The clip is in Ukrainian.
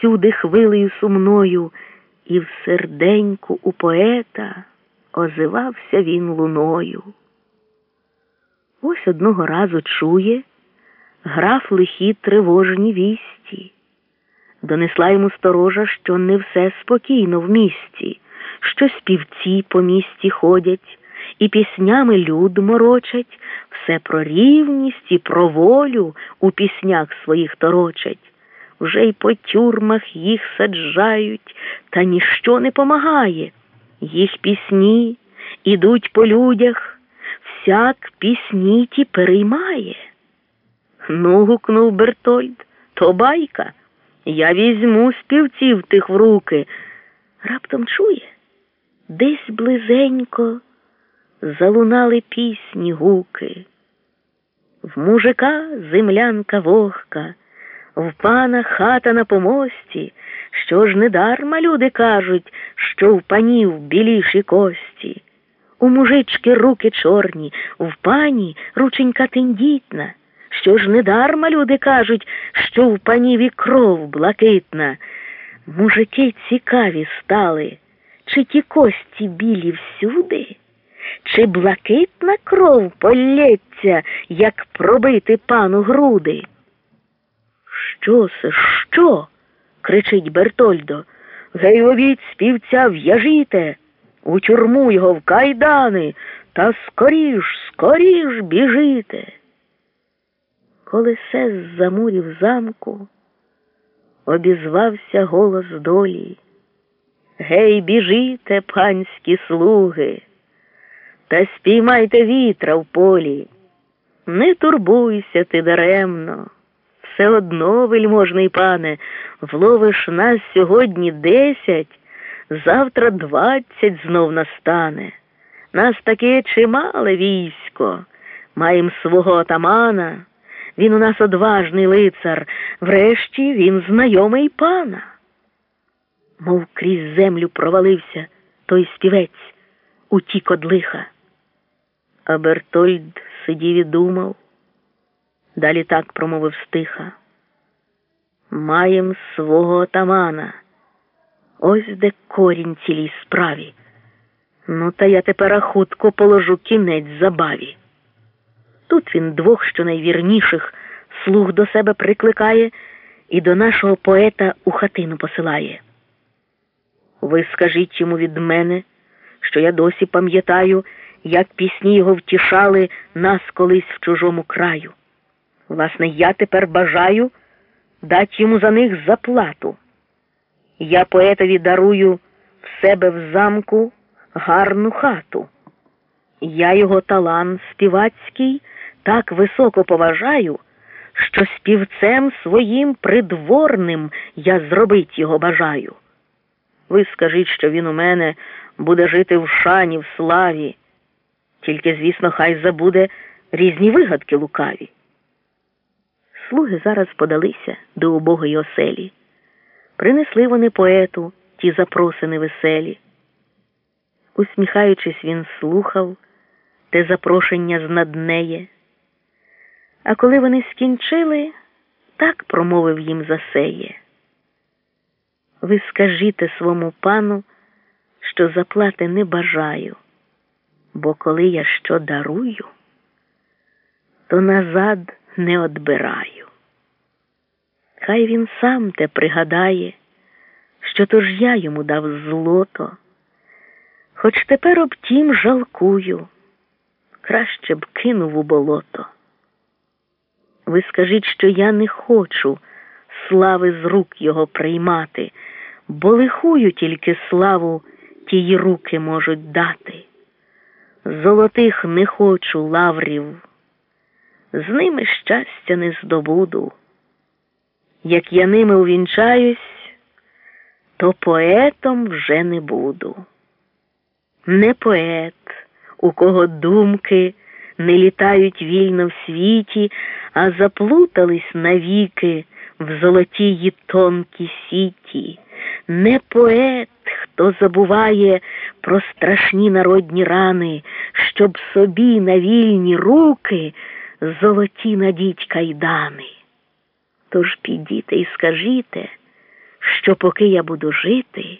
всюди хвилею сумною, і в серденьку у поета озивався він луною. Ось одного разу чує, граф лихі тривожні вісті. Донесла йому сторожа, що не все спокійно в місті, що співці по місті ходять, і піснями люд морочать, все про рівність і про волю у піснях своїх торочать. Вже й по тюрмах їх саджають, та ніщо не помагає. Їх пісні ідуть по людях, всяк пісні ті переймає. Ну, гукнув Бертольд, то байка. Я візьму співців тих в руки. Раптом чує, десь близенько залунали пісні гуки. В мужика землянка вогка, в пана хата на помості, що ж недарма люди кажуть, що в панів біліші кості. У мужички руки чорні, в пані рученька тендітна. Що ж недарма люди кажуть, що в паніві кров блакитна. Мужики цікаві стали, чи ті кості білі всюди, чи блакитна кров полється, як пробити пану груди? Що це, що? кричить Бертольдо. Гей, ловіть співця в'яжіте, у тюрму його в кайдани, та скоріш, скоріш біжите. Коли се з замку обізвався голос долі. Гей, біжите, панські слуги, та спіймайте вітра в полі. Не турбуйся ти даремно, все одно, вельможний пане, вловиш нас сьогодні десять, завтра двадцять знов настане. Нас таке чимале військо, маєм свого отамана. Він у нас одважний лицар, врешті він знайомий пана. Мов крізь землю провалився той співець, утік од лиха. А Бертольд сидів і думав, далі так промовив стиха. Маєм свого отамана. Ось де корінь цілій справі. Ну, та я тепер хутко положу кінець забаві. Тут він двох що найвірніших слуг до себе прикликає і до нашого поета у хатину посилає. Ви скажіть йому від мене, що я досі пам'ятаю, як пісні його втішали нас колись в чужому краю. Власне, я тепер бажаю дати йому за них заплату. Я поетові дарую в себе в замку гарну хату. Я його талант співацький так високо поважаю, що співцем своїм придворним я зробить його бажаю. Ви скажіть, що він у мене буде жити в шані, в славі, тільки, звісно, хай забуде різні вигадки лукаві. Слуги зараз подалися до убогої оселі. Принесли вони поету ті запросини веселі. Усміхаючись, він слухав те запрошення з наднеє. А коли вони скінчили, так промовив їм Засеє. Ви скажіте свому пану, що заплати не бажаю, бо коли я що дарую, то назад не одбираю. Хай він сам те пригадає, що то ж я йому дав злото, хоч тепер об тім жалкую, краще б кинув у болото. Ви скажіть, що я не хочу слави з рук його приймати, бо лихую тільки славу тії руки можуть дати. Золотих не хочу лаврів, з ними щастя не здобуду. Як я ними увінчаюсь, то поетом вже не буду. Не поет, у кого думки не літають вільно в світі, а заплутались навіки в золотії тонкі сіті, не поет, хто забуває про страшні народні рани, щоб собі на вільні руки золоті надіть кайдани. Тож підіте і скажіте, що поки я буду жити,